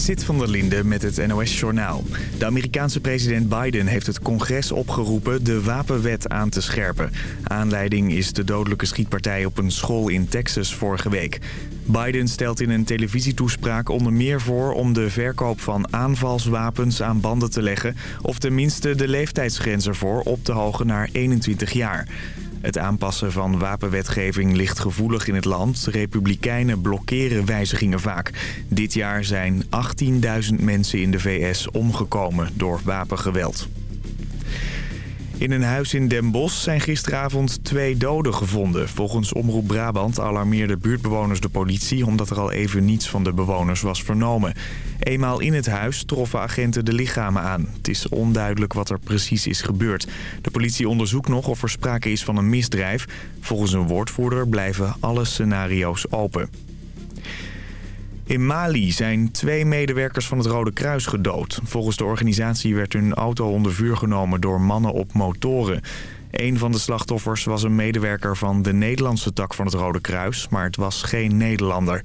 Zit van der Linde met het NOS-journaal. De Amerikaanse president Biden heeft het congres opgeroepen de wapenwet aan te scherpen. Aanleiding is de dodelijke schietpartij op een school in Texas vorige week. Biden stelt in een televisietoespraak onder meer voor om de verkoop van aanvalswapens aan banden te leggen... of tenminste de leeftijdsgrens ervoor op te hogen naar 21 jaar. Het aanpassen van wapenwetgeving ligt gevoelig in het land. Republikeinen blokkeren wijzigingen vaak. Dit jaar zijn 18.000 mensen in de VS omgekomen door wapengeweld. In een huis in Den Bosch zijn gisteravond twee doden gevonden. Volgens Omroep Brabant alarmeerden buurtbewoners de politie... omdat er al even niets van de bewoners was vernomen. Eenmaal in het huis troffen agenten de lichamen aan. Het is onduidelijk wat er precies is gebeurd. De politie onderzoekt nog of er sprake is van een misdrijf. Volgens een woordvoerder blijven alle scenario's open. In Mali zijn twee medewerkers van het Rode Kruis gedood. Volgens de organisatie werd hun auto onder vuur genomen door mannen op motoren. Een van de slachtoffers was een medewerker van de Nederlandse tak van het Rode Kruis... maar het was geen Nederlander.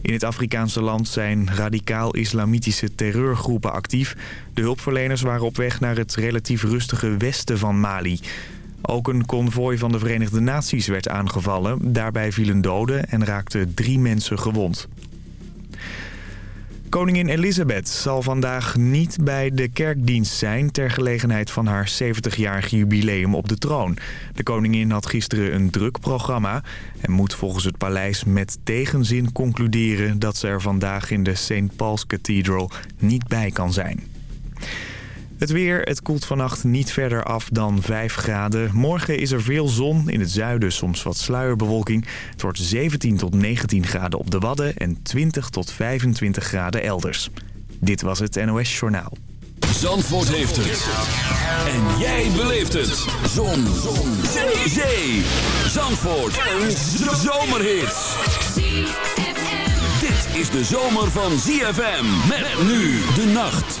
In het Afrikaanse land zijn radicaal-islamitische terreurgroepen actief. De hulpverleners waren op weg naar het relatief rustige westen van Mali. Ook een konvooi van de Verenigde Naties werd aangevallen. Daarbij vielen doden en raakten drie mensen gewond. Koningin Elizabeth zal vandaag niet bij de kerkdienst zijn... ter gelegenheid van haar 70-jarig jubileum op de troon. De koningin had gisteren een druk programma... en moet volgens het paleis met tegenzin concluderen... dat ze er vandaag in de St. Paul's Cathedral niet bij kan zijn. Het weer, het koelt vannacht niet verder af dan 5 graden. Morgen is er veel zon, in het zuiden soms wat sluierbewolking. Het wordt 17 tot 19 graden op de Wadden en 20 tot 25 graden elders. Dit was het NOS Journaal. Zandvoort heeft het. En jij beleeft het. Zon. zon. Zee. Zee. Zandvoort. Een zomerhit. Dit is de zomer van ZFM. Met nu de nacht.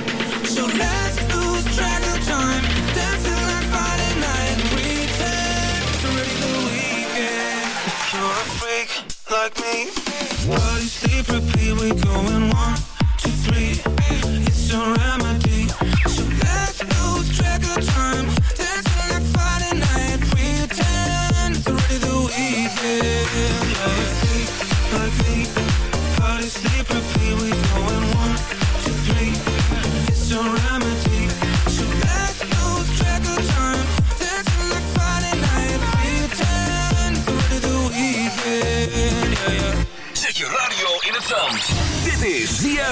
like me. Body sleep, repeat, we going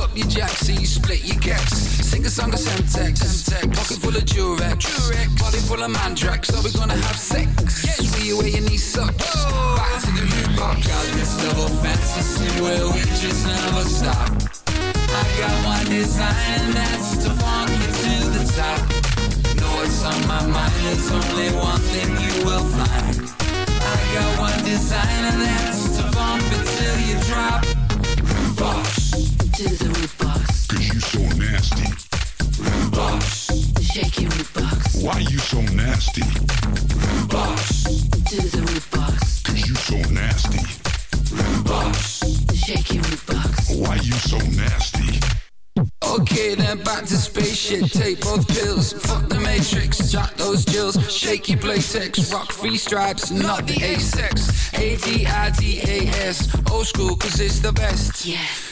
Up your jack, so you split your gex. Sing a song of Semtex. Pocket full of Durex. Body full of Mandrax. Are we gonna have sex? See you where your knee sucks. Back to the rudebox. Got this double fantasy where we just never stop. I got one design and that's to funk you to the top. Know what's on my mind, there's only one thing you will find. I got one design and that's to bump it till you drop. Box, to the rudebox, Cause you so nasty. rudebox, shake your rudebox, Why you so nasty? rudebox, to the rudebox, Cause you so nasty. rudebox. shake your root box, Why you so nasty? Okay, then back to spaceship. Take both pills. Fuck the matrix. Jack those jills. Shaky playtex. Rock free stripes, not the A-sex. A-D-I-D-A-S. Old school, cause it's the best. yes,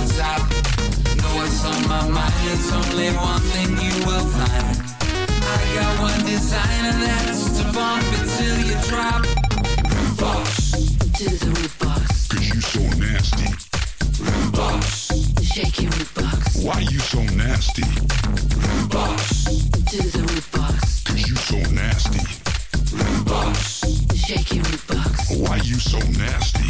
top. Know what's on my mind, there's only one thing you will find. I got one design and that's to bump it till you drop. Box, to the rudebox, Cause you so nasty. root box, shake your root box, Why you so nasty? box, to the root box, Cause you so nasty. root box. shake your root box, Why you so nasty?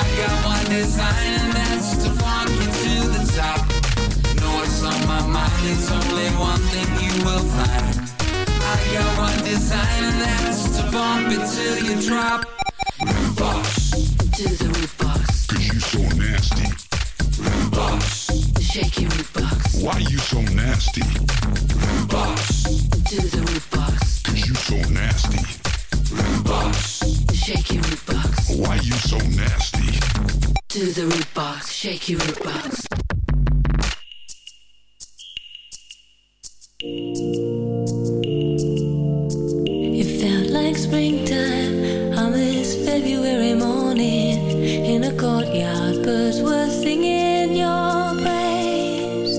I got one design and that's to funk you to the top. Know what's on my mind, it's only one thing you will find. I got one design and that's to bump it till you drop. Rudebox, to the rudebox, Cause you so nasty. rudebox, shake your root box, Why you so nasty? rudebox, to the rudebox, Cause you so nasty. You so nasty? to the rudebox, shake your rudebox. It felt like springtime on this February morning in a courtyard. Birds were singing your praise.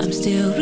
I'm still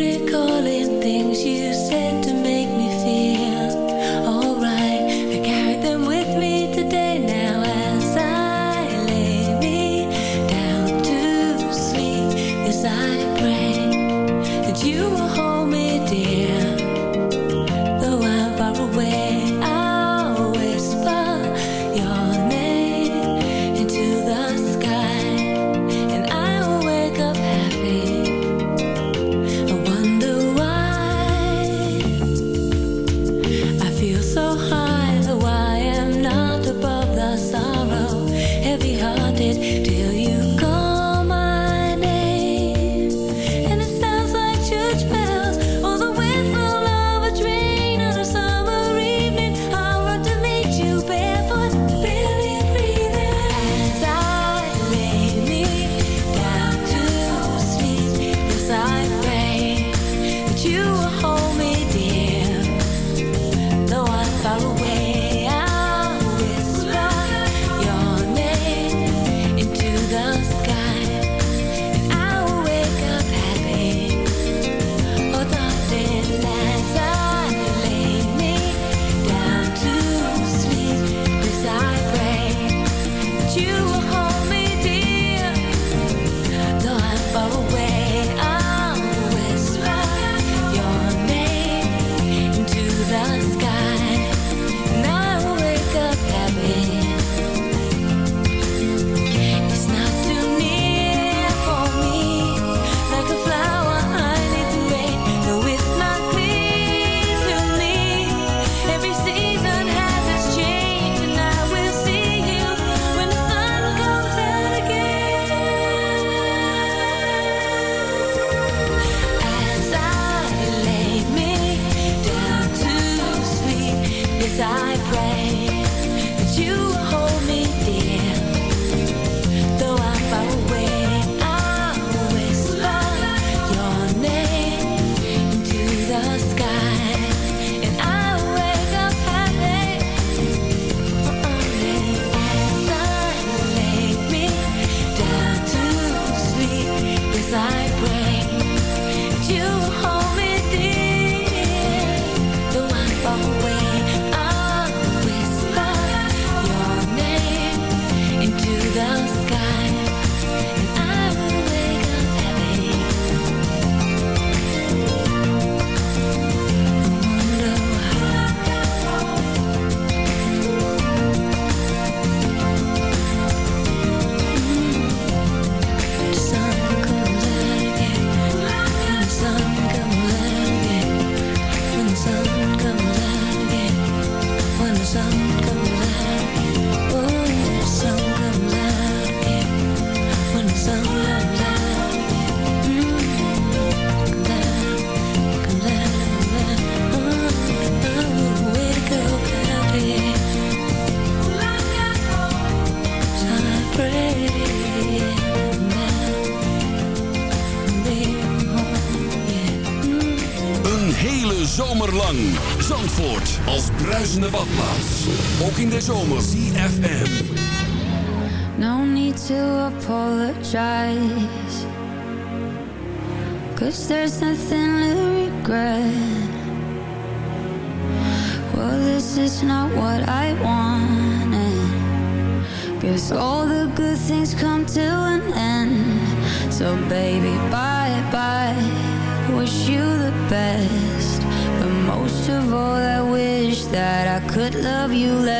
good things come to an end. So baby, bye-bye. Wish you the best. But most of all, I wish that I could love you less.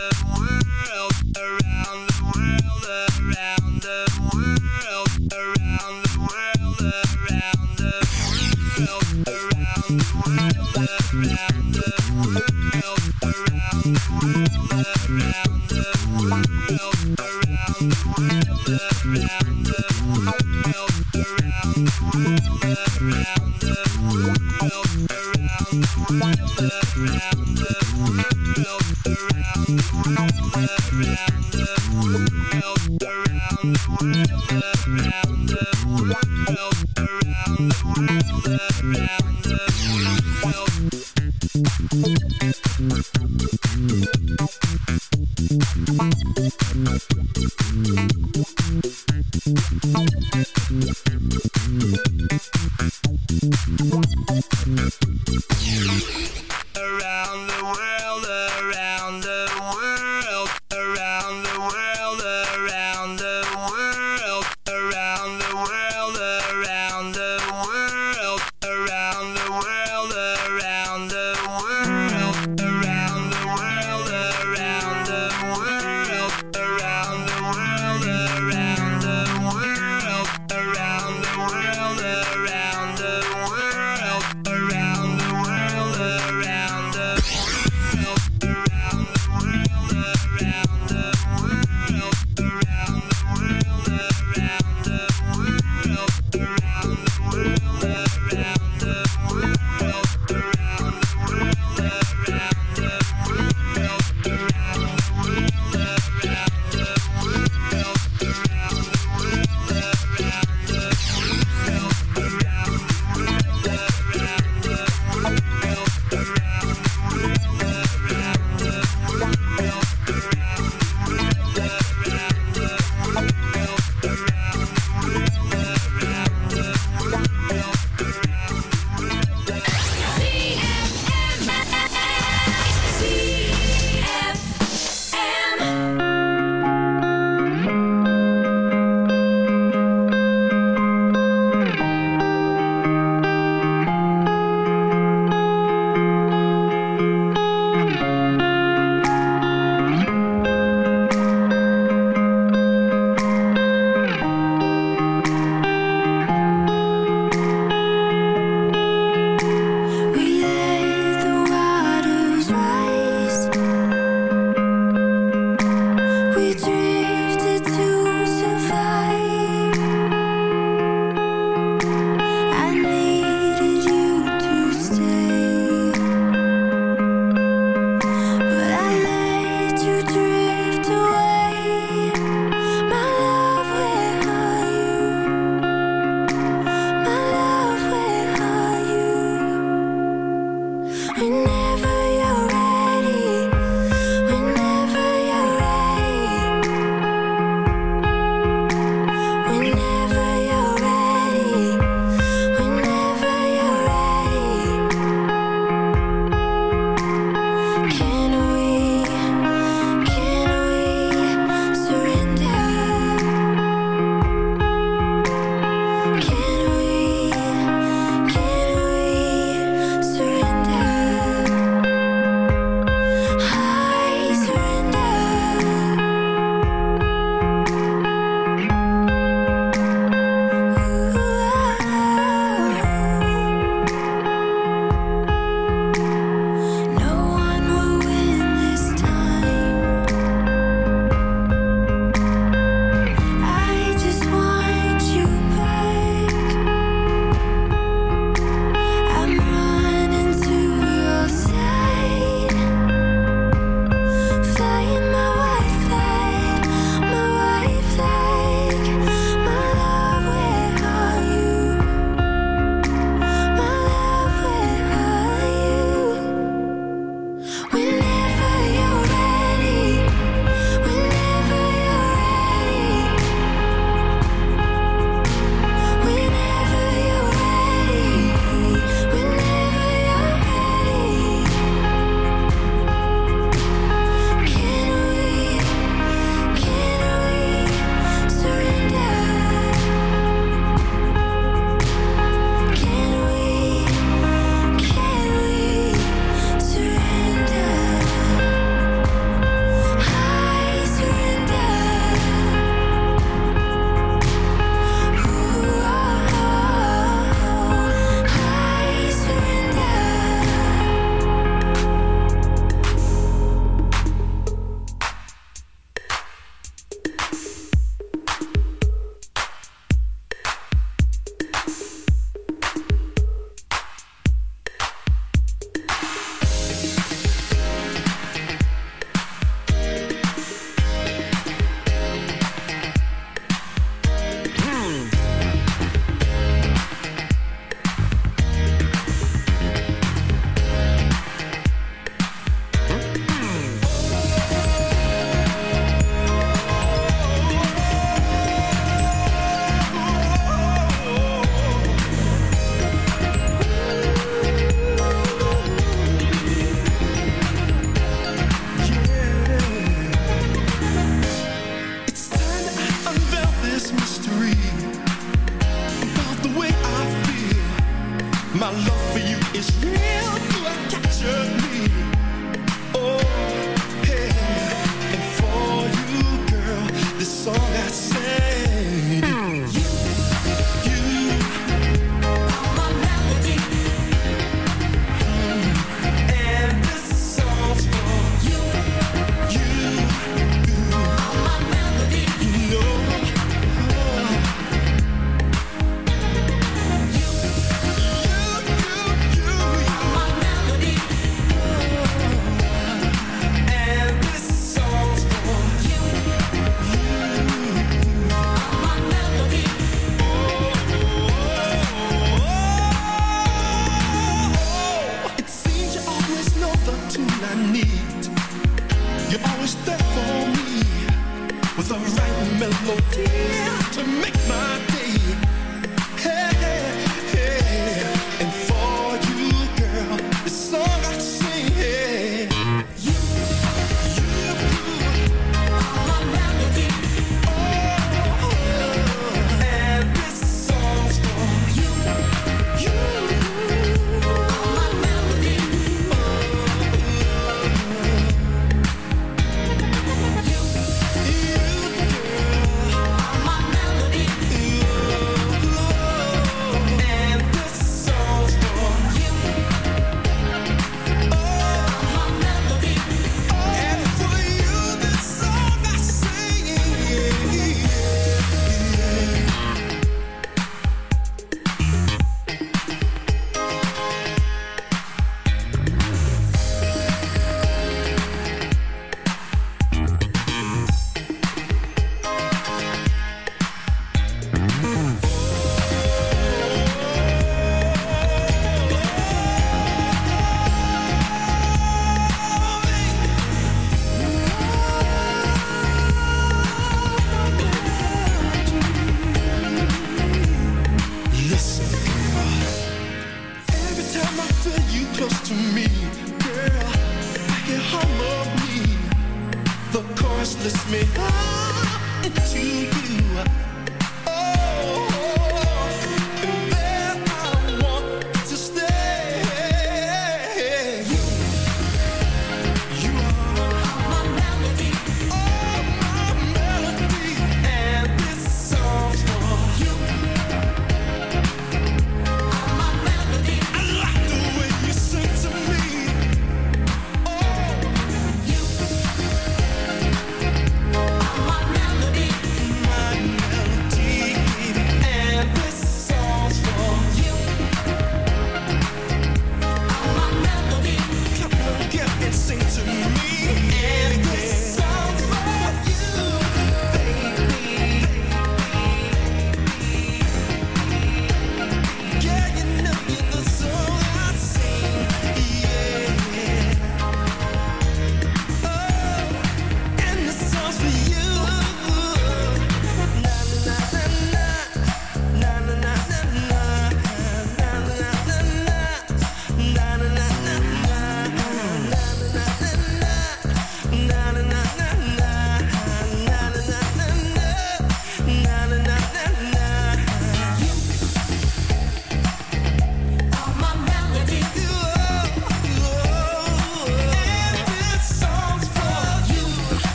the.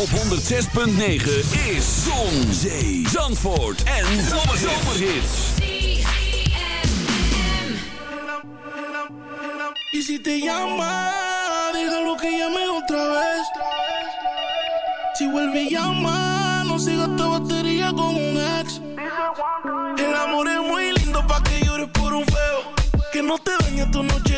op 106.9 is Zon, Zee, Zandvoort en Zomerhits. Y si te llama, déjalo que llame otra vez. Si vuelve y llama, no siga esta batería con un ex. El amor es muy lindo pa' que llores por un feo. Que no te dañe tu noche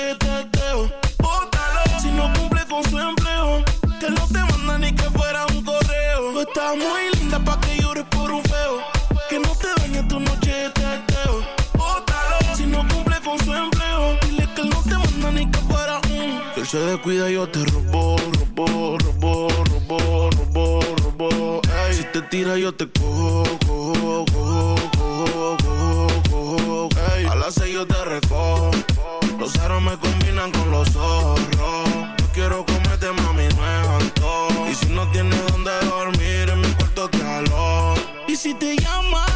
se descuida yo te robo, robo, robo, robo, robo, robo. Si te tira yo te cojo, cojo, cojo, cojo, cojo, cojo. Ey, a las seis yo te recojo. Los aros me combinan con los zorros. Yo quiero comerte, mami, no es. Y si no tienes donde dormir, en mi cuarto te alojo. Y si te llama,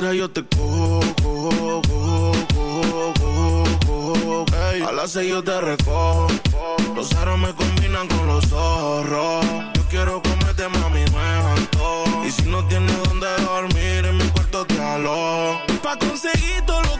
Tira, yo te cojo, cojo, cojo, yo te recojo. Los aros me combinan con los zorros. Yo quiero comerte, mami, es antojo. Y si no tienes donde dormir, en mi cuarto te alojo. Pa' conseguir todo lo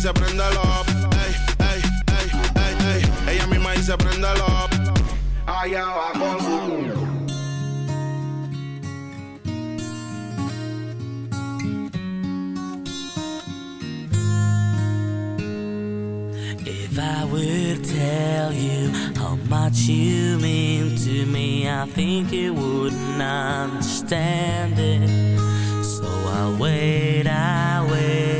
Dice préndelo. Ey, ey, ey, ey, ey. Ella misma dice préndelo. Allá va con su If I would tell you how much you mean to me, I think you wouldn't understand it. So I wait, I wait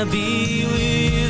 Wanna be with